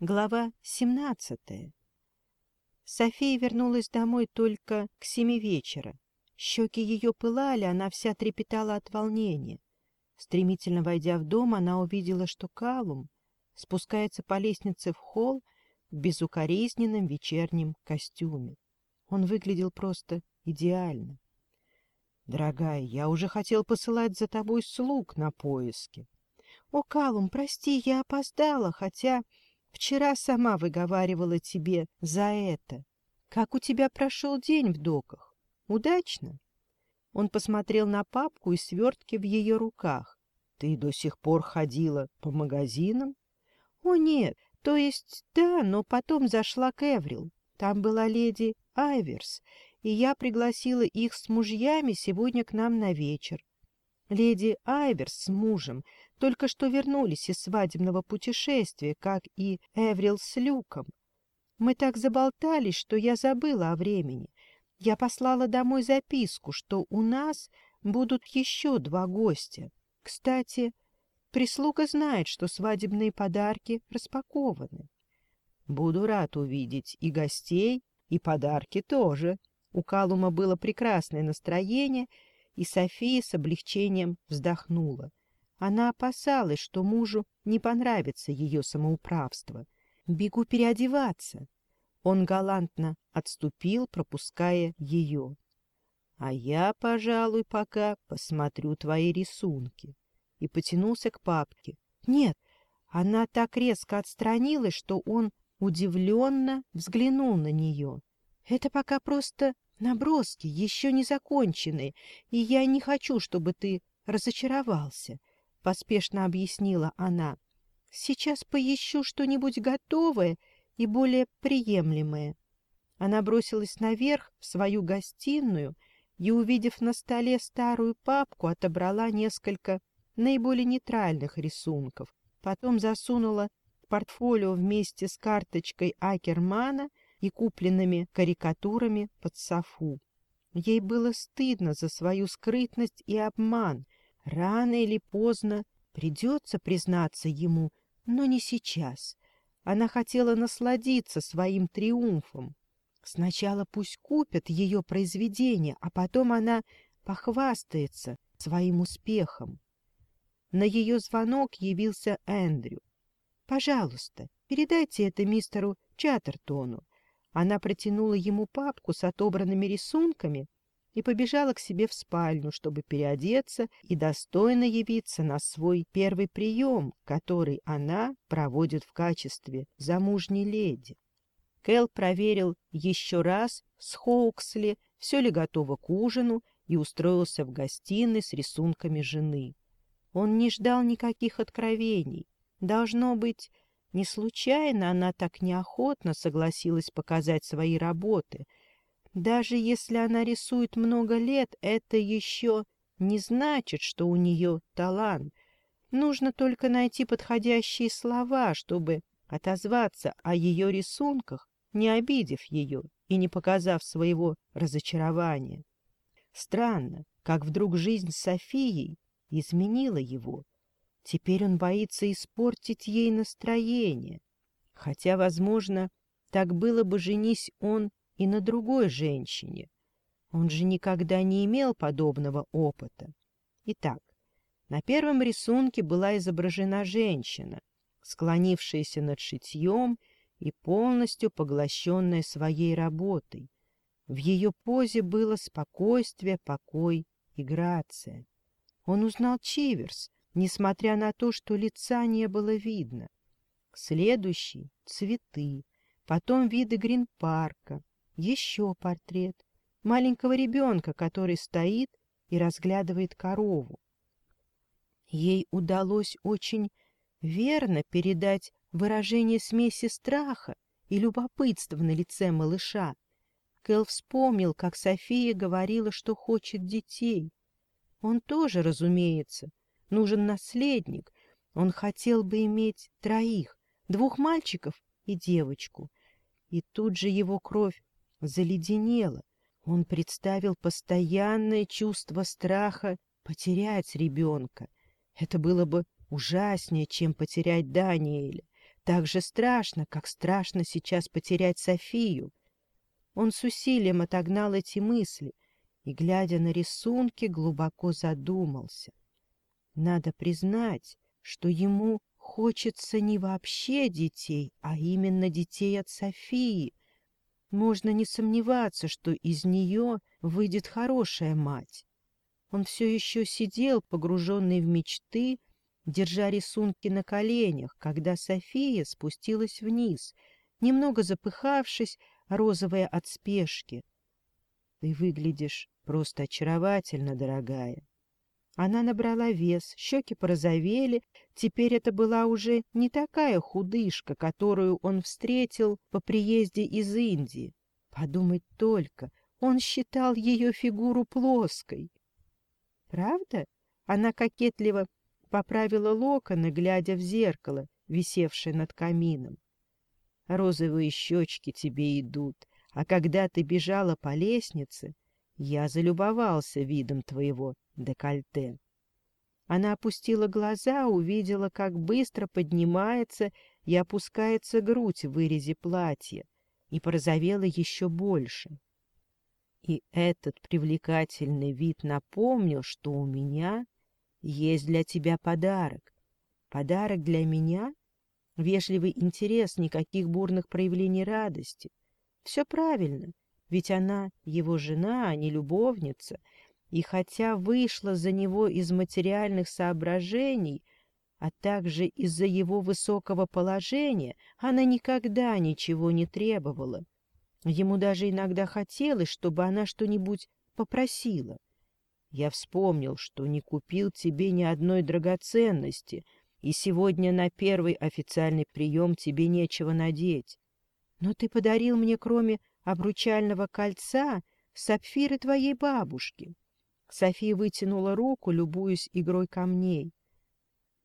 Глава 17. София вернулась домой только к семи вечера. Щеки ее пылали, она вся трепетала от волнения. Стремительно войдя в дом, она увидела, что Калум спускается по лестнице в холл в безукоризненном вечернем костюме. Он выглядел просто идеально. — Дорогая, я уже хотел посылать за тобой слуг на поиски. — О, Калум, прости, я опоздала, хотя... Вчера сама выговаривала тебе за это. Как у тебя прошел день в доках? Удачно?» Он посмотрел на папку и свертки в ее руках. «Ты до сих пор ходила по магазинам?» «О, нет. То есть, да, но потом зашла к Эврил. Там была леди Айверс, и я пригласила их с мужьями сегодня к нам на вечер. Леди Айверс с мужем только что вернулись из свадебного путешествия, как и Эврил с Люком. Мы так заболтались, что я забыла о времени. Я послала домой записку, что у нас будут еще два гостя. Кстати, прислуга знает, что свадебные подарки распакованы. Буду рад увидеть и гостей, и подарки тоже. У Калума было прекрасное настроение, и София с облегчением вздохнула. Она опасалась, что мужу не понравится ее самоуправство. «Бегу переодеваться». Он галантно отступил, пропуская ее. «А я, пожалуй, пока посмотрю твои рисунки». И потянулся к папке. «Нет!» Она так резко отстранилась, что он удивленно взглянул на нее. «Это пока просто наброски, еще не законченные, и я не хочу, чтобы ты разочаровался. — поспешно объяснила она. «Сейчас поищу что-нибудь готовое и более приемлемое». Она бросилась наверх, в свою гостиную, и, увидев на столе старую папку, отобрала несколько наиболее нейтральных рисунков. Потом засунула портфолио вместе с карточкой Акермана и купленными карикатурами под софу. Ей было стыдно за свою скрытность и обман, Рано или поздно придется признаться ему, но не сейчас. Она хотела насладиться своим триумфом. Сначала пусть купят ее произведение, а потом она похвастается своим успехом. На ее звонок явился Эндрю. «Пожалуйста, передайте это мистеру Чаттертону». Она протянула ему папку с отобранными рисунками — и побежала к себе в спальню, чтобы переодеться и достойно явиться на свой первый прием, который она проводит в качестве замужней леди. Кэл проверил еще раз с Хоуксли, все ли готово к ужину, и устроился в гостиной с рисунками жены. Он не ждал никаких откровений. Должно быть, не случайно она так неохотно согласилась показать свои работы — даже если она рисует много лет, это еще не значит, что у нее талант. Нужно только найти подходящие слова, чтобы отозваться о ее рисунках, не обидев ее и не показав своего разочарования. Странно, как вдруг жизнь с Софией изменила его. Теперь он боится испортить ей настроение. Хотя, возможно, так было бы, женись он и на другой женщине. Он же никогда не имел подобного опыта. Итак, на первом рисунке была изображена женщина, склонившаяся над шитьем и полностью поглощенная своей работой. В ее позе было спокойствие, покой и грация. Он узнал Чиверс, несмотря на то, что лица не было видно. Следующий — цветы, потом виды грин-парка, еще портрет маленького ребенка, который стоит и разглядывает корову. Ей удалось очень верно передать выражение смеси страха и любопытства на лице малыша. Кэл вспомнил, как София говорила, что хочет детей. Он тоже, разумеется, нужен наследник. Он хотел бы иметь троих, двух мальчиков и девочку. И тут же его кровь заледенело. Он представил постоянное чувство страха потерять ребенка. Это было бы ужаснее, чем потерять Даниэля. Так же страшно, как страшно сейчас потерять Софию. Он с усилием отогнал эти мысли и, глядя на рисунки, глубоко задумался. Надо признать, что ему хочется не вообще детей, а именно детей от Софии можно не сомневаться, что из нее выйдет хорошая мать. Он все еще сидел, погруженный в мечты, держа рисунки на коленях, когда София спустилась вниз, немного запыхавшись, розовая от спешки. — Ты выглядишь просто очаровательно, дорогая, она набрала вес, щеки порозовели. Теперь это была уже не такая худышка, которую он встретил по приезде из Индии. Подумать только, он считал ее фигуру плоской. «Правда?» Она кокетливо поправила локоны, глядя в зеркало, висевшее над камином. «Розовые щечки тебе идут, а когда ты бежала по лестнице, я залюбовался видом твоего декольте. Она опустила глаза, увидела, как быстро поднимается и опускается грудь в вырезе платья, и порозовела еще больше. И этот привлекательный вид напомнил, что у меня есть для тебя подарок. Подарок для меня? Вежливый интерес, никаких бурных проявлений радости. Все правильно. Ведь она его жена, а не любовница. И хотя вышла за него из материальных соображений, а также из-за его высокого положения, она никогда ничего не требовала. Ему даже иногда хотелось, чтобы она что-нибудь попросила. Я вспомнил, что не купил тебе ни одной драгоценности, и сегодня на первый официальный прием тебе нечего надеть. Но ты подарил мне, кроме обручального кольца сапфиры твоей бабушки. София вытянула руку, любуясь игрой камней.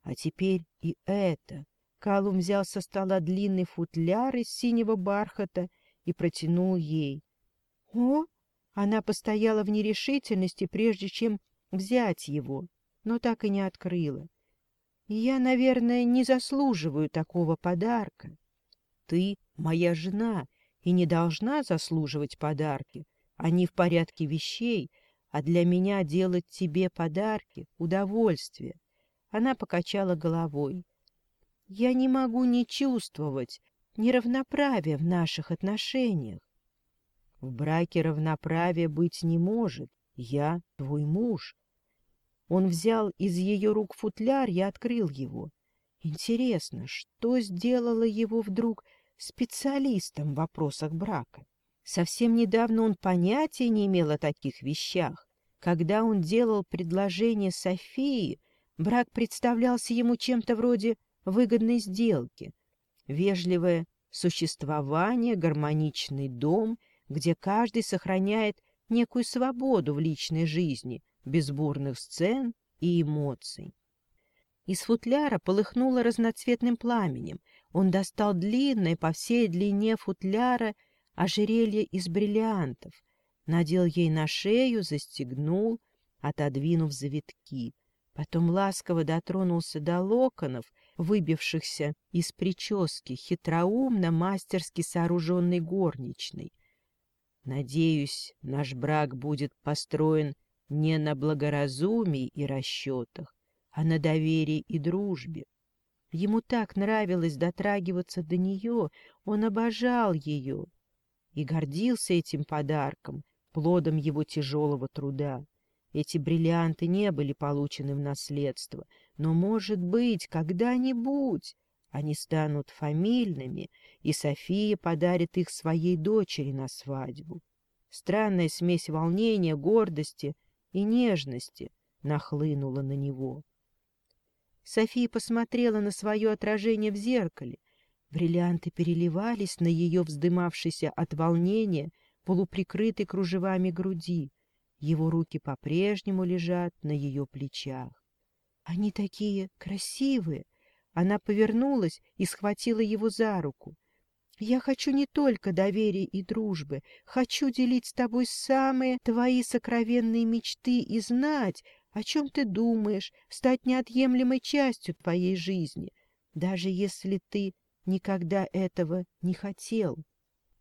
А теперь и это. Калум взял со стола длинный футляр из синего бархата и протянул ей. О! Она постояла в нерешительности, прежде чем взять его, но так и не открыла. Я, наверное, не заслуживаю такого подарка. Ты моя жена, и не должна заслуживать подарки. Они в порядке вещей, а для меня делать тебе подарки — удовольствие. Она покачала головой. Я не могу не чувствовать неравноправия в наших отношениях. В браке равноправия быть не может. Я твой муж. Он взял из ее рук футляр, я открыл его. Интересно, что сделало его вдруг специалистом в вопросах брака. Совсем недавно он понятия не имел о таких вещах. Когда он делал предложение Софии, брак представлялся ему чем-то вроде выгодной сделки. Вежливое существование, гармоничный дом, где каждый сохраняет некую свободу в личной жизни, без бурных сцен и эмоций. Из футляра полыхнуло разноцветным пламенем, он достал длинное по всей длине футляра ожерелье из бриллиантов, надел ей на шею, застегнул, отодвинув завитки. Потом ласково дотронулся до локонов, выбившихся из прически, хитроумно мастерски сооруженной горничной. Надеюсь, наш брак будет построен не на благоразумии и расчетах, а на доверии и дружбе, Ему так нравилось дотрагиваться до нее, он обожал ее и гордился этим подарком, плодом его тяжелого труда. Эти бриллианты не были получены в наследство, но, может быть, когда-нибудь они станут фамильными, и София подарит их своей дочери на свадьбу. Странная смесь волнения, гордости и нежности нахлынула на него. София посмотрела на свое отражение в зеркале. Бриллианты переливались на ее вздымавшейся от волнения, полуприкрытый кружевами груди. Его руки по-прежнему лежат на ее плечах. «Они такие красивые!» Она повернулась и схватила его за руку. «Я хочу не только доверия и дружбы, хочу делить с тобой самые твои сокровенные мечты и знать, о чем ты думаешь, стать неотъемлемой частью твоей жизни, даже если ты никогда этого не хотел.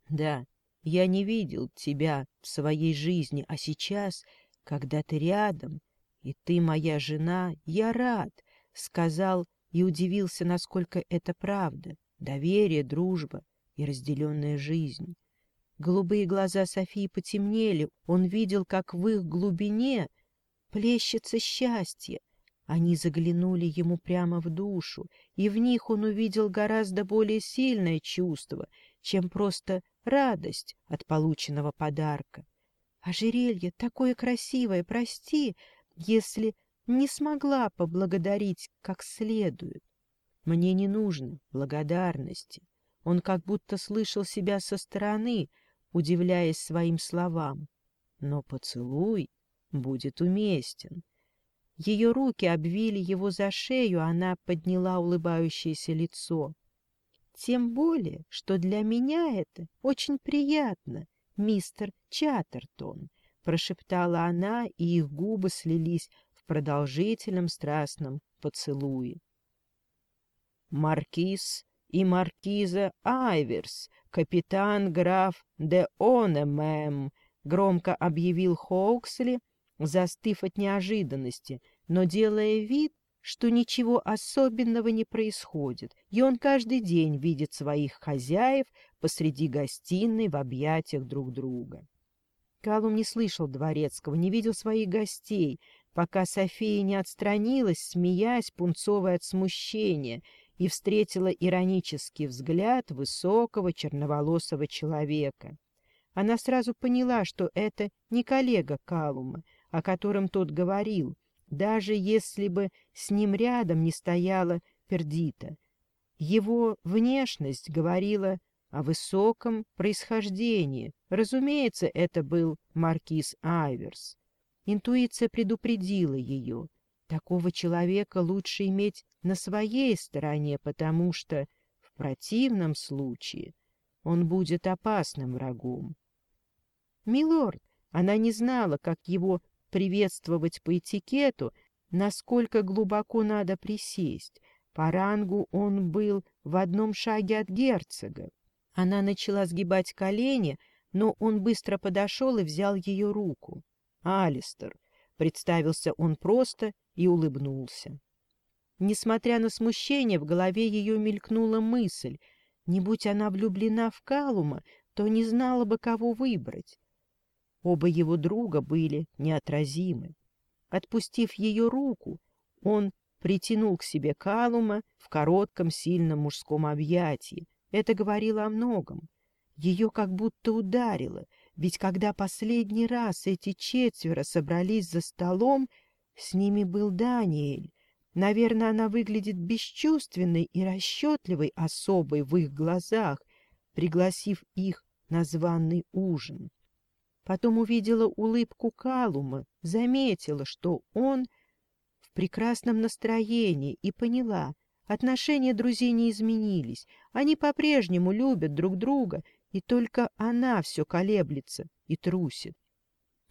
Да, я не видел тебя в своей жизни, а сейчас, когда ты рядом, и ты моя жена, я рад, — сказал и удивился, насколько это правда, доверие, дружба и разделенная жизнь. Голубые глаза Софии потемнели, он видел, как в их глубине — плещется счастье. Они заглянули ему прямо в душу, и в них он увидел гораздо более сильное чувство, чем просто радость от полученного подарка. Ожерелье такое красивое, прости, если не смогла поблагодарить как следует. Мне не нужно благодарности. Он как будто слышал себя со стороны, удивляясь своим словам. Но поцелуй будет уместен. Ее руки обвили его за шею, она подняла улыбающееся лицо. «Тем более, что для меня это очень приятно, мистер Чаттертон», — прошептала она, и их губы слились в продолжительном страстном поцелуе. «Маркиз и маркиза Айверс, капитан граф де Онемем», — громко объявил Хоуксли — застыв от неожиданности, но делая вид, что ничего особенного не происходит, и он каждый день видит своих хозяев посреди гостиной в объятиях друг друга. Калум не слышал Дворецкого, не видел своих гостей, пока София не отстранилась, смеясь, пунцовая от смущения, и встретила иронический взгляд высокого черноволосого человека. Она сразу поняла, что это не коллега Калума, о котором тот говорил, даже если бы с ним рядом не стояла Пердита. Его внешность говорила о высоком происхождении. Разумеется, это был маркиз Айверс. Интуиция предупредила ее. Такого человека лучше иметь на своей стороне, потому что в противном случае он будет опасным врагом. «Милорд!» Она не знала, как его приветствовать по этикету, насколько глубоко надо присесть. По рангу он был в одном шаге от герцога. Она начала сгибать колени, но он быстро подошел и взял ее руку. «Алистер», — представился он просто и улыбнулся. Несмотря на смущение, в голове ее мелькнула мысль. Не будь она влюблена в Калума, то не знала бы, кого выбрать. Оба его друга были неотразимы. Отпустив ее руку, он притянул к себе Калума в коротком сильном мужском объятии. Это говорило о многом. Ее как будто ударило, ведь когда последний раз эти четверо собрались за столом, с ними был Даниэль. Наверное, она выглядит бесчувственной и расчетливой особой в их глазах, пригласив их на званый ужин. Потом увидела улыбку Калума, заметила, что он в прекрасном настроении и поняла, отношения друзей не изменились, они по-прежнему любят друг друга, и только она все колеблется и трусит.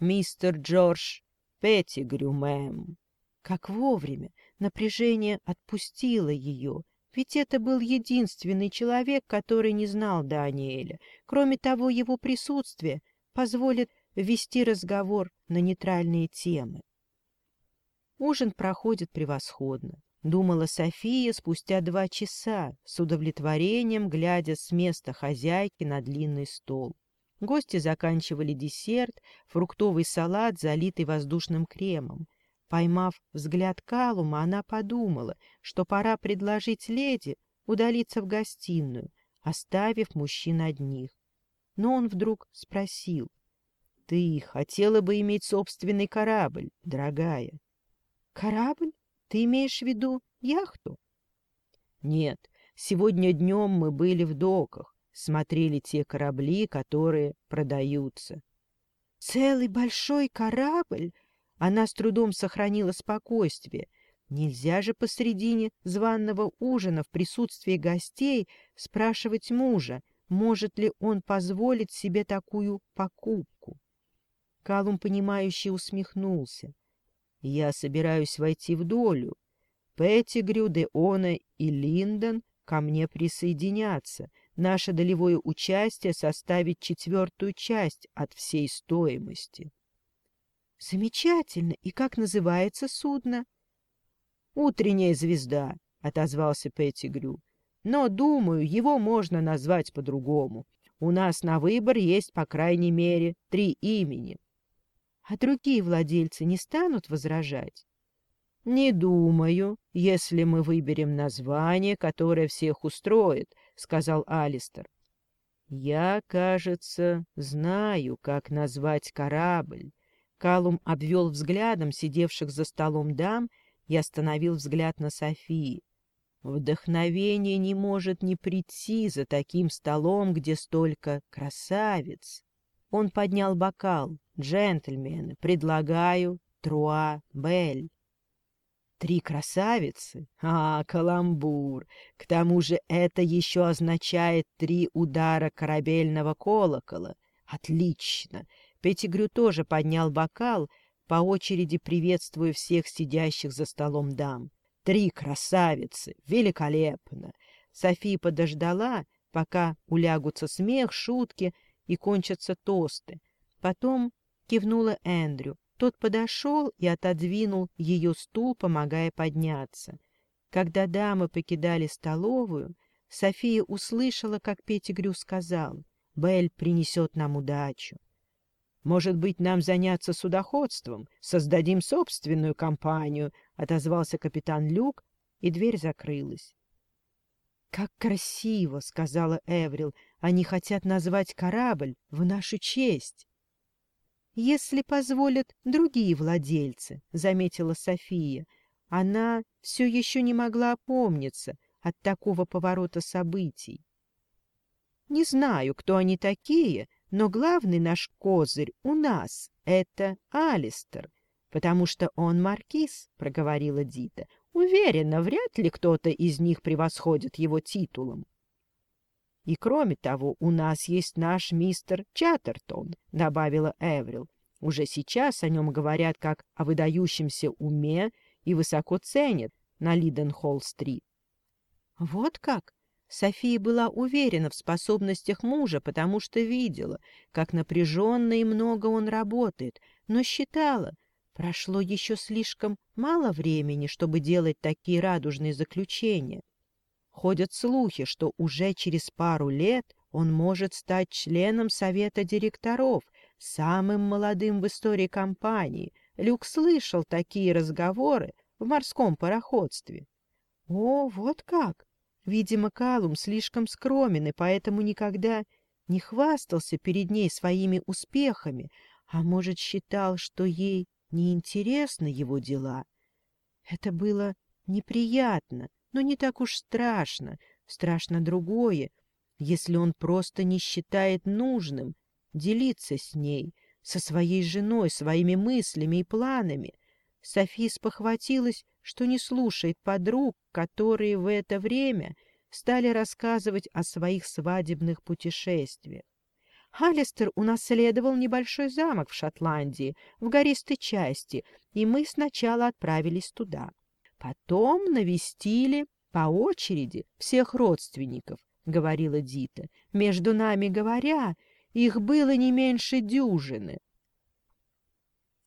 «Мистер Джордж Петтигрю, мэм!» Как вовремя напряжение отпустило ее — ведь это был единственный человек, который не знал Даниэля. Кроме того, его присутствие позволит вести разговор на нейтральные темы. Ужин проходит превосходно, думала София спустя два часа, с удовлетворением глядя с места хозяйки на длинный стол. Гости заканчивали десерт, фруктовый салат, залитый воздушным кремом. Поймав взгляд Калума, она подумала, что пора предложить леди удалиться в гостиную, оставив мужчин одних но он вдруг спросил. — Ты хотела бы иметь собственный корабль, дорогая? — Корабль? Ты имеешь в виду яхту? — Нет, сегодня днем мы были в доках, смотрели те корабли, которые продаются. — Целый большой корабль? Она с трудом сохранила спокойствие — Нельзя же посредине званного ужина в присутствии гостей спрашивать мужа, может ли он позволить себе такую покупку? Калум, понимающе усмехнулся. «Я собираюсь войти в долю. Петтигрю, Деона и Линдон ко мне присоединятся. Наше долевое участие составит четвертую часть от всей стоимости». «Замечательно! И как называется судно?» «Утренняя звезда», — отозвался Петтигрю. Но, думаю, его можно назвать по-другому. У нас на выбор есть, по крайней мере, три имени. А другие владельцы не станут возражать? «Не думаю, если мы выберем название, которое всех устроит», — сказал Алистер. «Я, кажется, знаю, как назвать корабль». Калум обвел взглядом сидевших за столом дам и остановил взгляд на Софии. Вдохновение не может не прийти за таким столом, где столько красавиц. Он поднял бокал. «Джентльмены, предлагаю Труа Бель». Три красавицы? А, каламбур! К тому же это еще означает три удара корабельного колокола. Отлично! Петигрю тоже поднял бокал, по очереди приветствуя всех сидящих за столом дам. Три красавицы! Великолепно! Софи подождала, пока улягутся смех, шутки и кончатся тосты. Потом кивнула Эндрю. Тот подошел и отодвинул ее стул, помогая подняться. Когда дамы покидали столовую, София услышала, как Петигрю сказал, «Белль принесет нам удачу». Может быть, нам заняться судоходством, создадим собственную компанию, — отозвался капитан Люк, и дверь закрылась. — Как красиво, — сказала Эврил, — они хотят назвать корабль в нашу честь. — Если позволят другие владельцы, — заметила София. Она все еще не могла опомниться от такого поворота событий. — Не знаю, кто они такие, — но главный наш козырь у нас — это Алистер, потому что он маркиз, — проговорила Дита. Уверена, вряд ли кто-то из них превосходит его титулом. И кроме того, у нас есть наш мистер Чаттертон, — добавила Эврил. Уже сейчас о нем говорят как о выдающемся уме и высоко ценят на Лиденхолл-стрит. — Вот как? София была уверена в способностях мужа, потому что видела, как напряженно и много он работает, но считала, прошло еще слишком мало времени, чтобы делать такие радужные заключения. Ходят слухи, что уже через пару лет он может стать членом совета директоров, самым молодым в истории компании. Люк слышал такие разговоры в морском пароходстве. О, вот как! Видимо, Калум слишком скромен и поэтому никогда не хвастался перед ней своими успехами, а, может, считал, что ей неинтересны его дела. Это было неприятно, но не так уж страшно. Страшно другое, если он просто не считает нужным делиться с ней, со своей женой, своими мыслями и планами. Софи спохватилась, что не слушает подруг, которые в это время стали рассказывать о своих свадебных путешествиях. Алистер унаследовал небольшой замок в Шотландии, в гористой части, и мы сначала отправились туда. Потом навестили по очереди всех родственников, — говорила Дита. Между нами говоря, их было не меньше дюжины.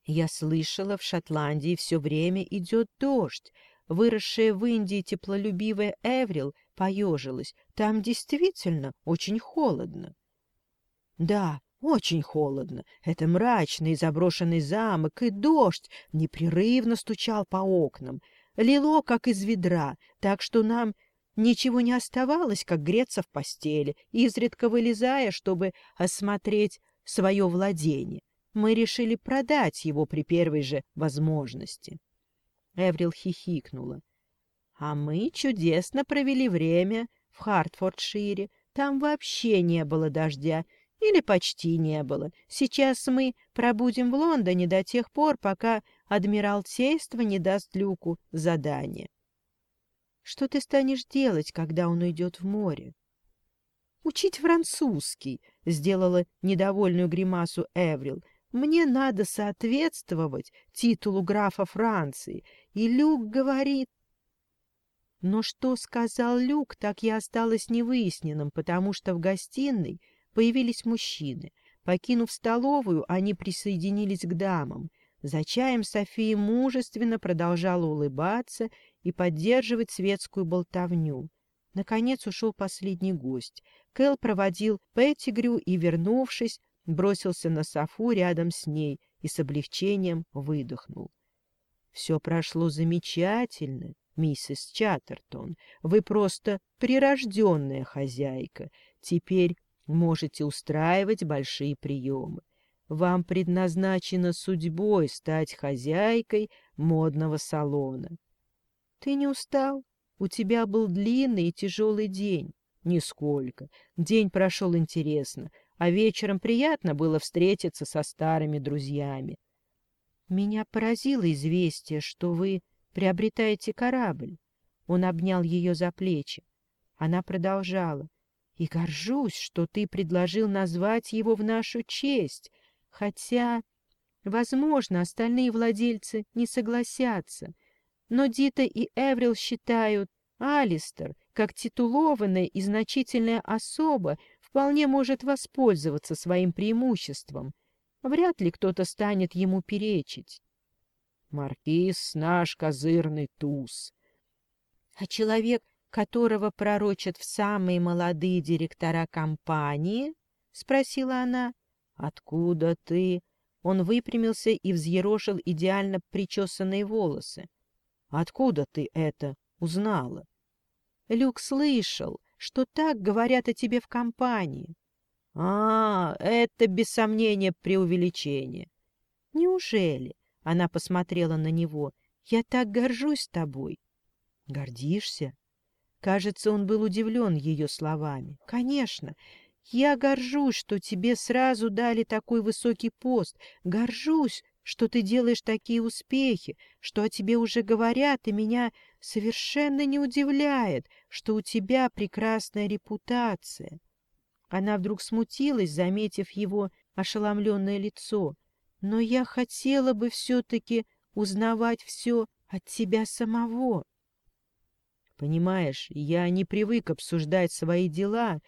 Я слышала, в Шотландии все время идет дождь. Выросшая в Индии теплолюбивая Эврил поежилась. Там действительно очень холодно. Да, очень холодно. Это мрачный заброшенный замок, и дождь непрерывно стучал по окнам. Лило, как из ведра, так что нам ничего не оставалось, как греться в постели, изредка вылезая, чтобы осмотреть свое владение. Мы решили продать его при первой же возможности. Эврил хихикнула. А мы чудесно провели время в Хартфордшире. Там вообще не было дождя. Или почти не было. Сейчас мы пробудем в Лондоне до тех пор, пока Адмиралтейство не даст Люку задание. Что ты станешь делать, когда он уйдет в море? Учить французский, — сделала недовольную гримасу Эврил. Мне надо соответствовать титулу графа Франции. И Люк говорит... Но что сказал Люк, так и осталось невыясненным, потому что в гостиной появились мужчины. Покинув столовую, они присоединились к дамам. За чаем София мужественно продолжала улыбаться и поддерживать светскую болтовню. Наконец ушел последний гость. Кэл проводил Петтигрю и, вернувшись, бросился на софу рядом с ней и с облегчением выдохнул. «Все прошло замечательно, миссис Чаттертон. Вы просто прирожденная хозяйка. Теперь можете устраивать большие приемы. Вам предназначено судьбой стать хозяйкой модного салона». «Ты не устал? У тебя был длинный и тяжелый день». «Нисколько. День прошел интересно а вечером приятно было встретиться со старыми друзьями. «Меня поразило известие, что вы приобретаете корабль». Он обнял ее за плечи. Она продолжала. «И горжусь, что ты предложил назвать его в нашу честь, хотя, возможно, остальные владельцы не согласятся. Но Дита и Эврил считают, Алистер, как титулованная и значительная особа, вполне может воспользоваться своим преимуществом. Вряд ли кто-то станет ему перечить. Маркиз — наш козырный туз. А человек, которого пророчат в самые молодые директора компании? — спросила она. — Откуда ты? Он выпрямился и взъерошил идеально причесанные волосы. — Откуда ты это узнала? Люк слышал, что так говорят о тебе в компании. А, это без сомнения преувеличение. Неужели? Она посмотрела на него. Я так горжусь тобой. Гордишься? Кажется, он был удивлен ее словами. Конечно, я горжусь, что тебе сразу дали такой высокий пост. Горжусь, что ты делаешь такие успехи, что о тебе уже говорят и меня совершенно не удивляет, что у тебя прекрасная репутация. Она вдруг смутилась, заметив его ошеломленное лицо. Но я хотела бы все-таки узнавать все от тебя самого. Понимаешь, я не привык обсуждать свои дела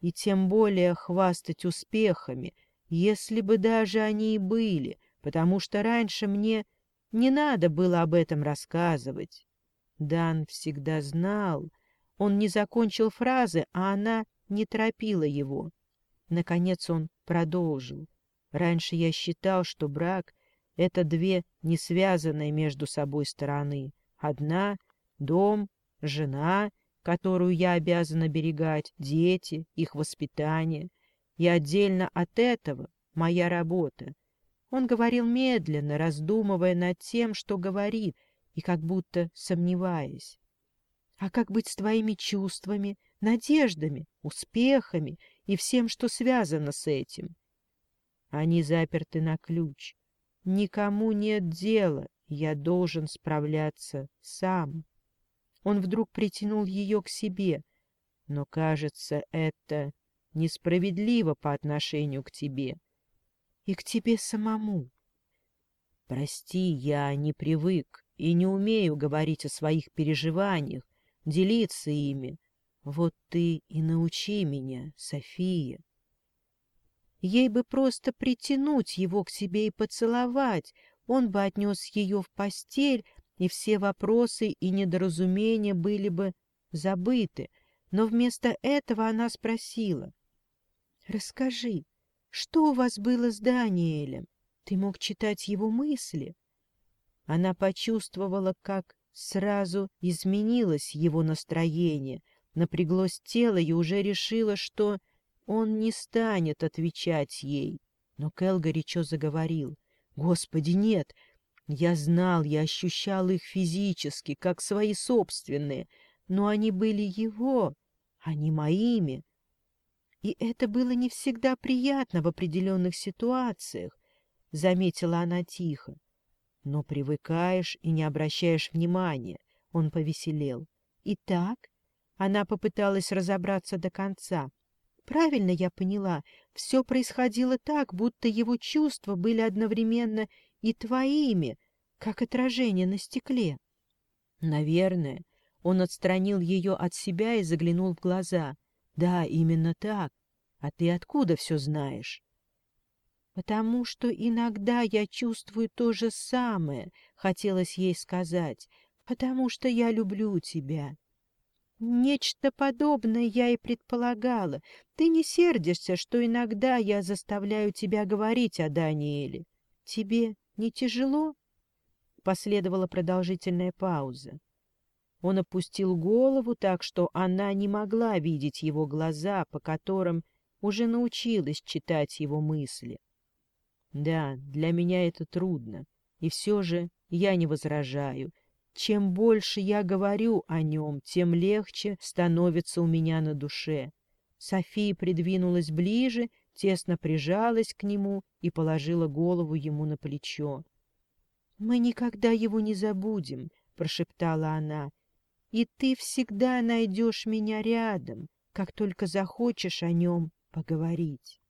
и тем более хвастать успехами, если бы даже они и были, потому что раньше мне не надо было об этом рассказывать. Дан всегда знал. Он не закончил фразы, а она не торопила его. Наконец он продолжил. Раньше я считал, что брак — это две несвязанные между собой стороны. Одна — дом, жена, которую я обязан берегать, дети, их воспитание. И отдельно от этого моя работа. Он говорил медленно, раздумывая над тем, что говорит — и как будто сомневаясь. А как быть с твоими чувствами, надеждами, успехами и всем, что связано с этим? Они заперты на ключ. Никому нет дела, я должен справляться сам. Он вдруг притянул ее к себе, но, кажется, это несправедливо по отношению к тебе и к тебе самому. Прости, я не привык и не умею говорить о своих переживаниях, делиться ими. Вот ты и научи меня, София. Ей бы просто притянуть его к себе и поцеловать, он бы отнес ее в постель, и все вопросы и недоразумения были бы забыты. Но вместо этого она спросила. — Расскажи, что у вас было с Даниэлем? Ты мог читать его мысли? — она почувствовала, как сразу изменилось его настроение, напряглось тело и уже решила, что он не станет отвечать ей. Но Кэл горячо заговорил. «Господи, нет! Я знал, я ощущал их физически, как свои собственные, но они были его, а не моими. И это было не всегда приятно в определенных ситуациях, — заметила она тихо. Но привыкаешь и не обращаешь внимания. Он повеселел. Итак, она попыталась разобраться до конца. Правильно я поняла, все происходило так, будто его чувства были одновременно и твоими, как отражение на стекле. Наверное, он отстранил ее от себя и заглянул в глаза. Да, именно так. А ты откуда все знаешь? потому что иногда я чувствую то же самое, хотелось ей сказать, потому что я люблю тебя. Нечто подобное я и предполагала. Ты не сердишься, что иногда я заставляю тебя говорить о Данииле? Тебе не тяжело? Последовала продолжительная пауза. Он опустил голову так, что она не могла видеть его глаза, по которым уже научилась читать его мысли. Да, для меня это трудно, и все же я не возражаю. Чем больше я говорю о нем, тем легче становится у меня на душе. София придвинулась ближе, тесно прижалась к нему и положила голову ему на плечо. — Мы никогда его не забудем, — прошептала она, — и ты всегда найдешь меня рядом, как только захочешь о нем поговорить.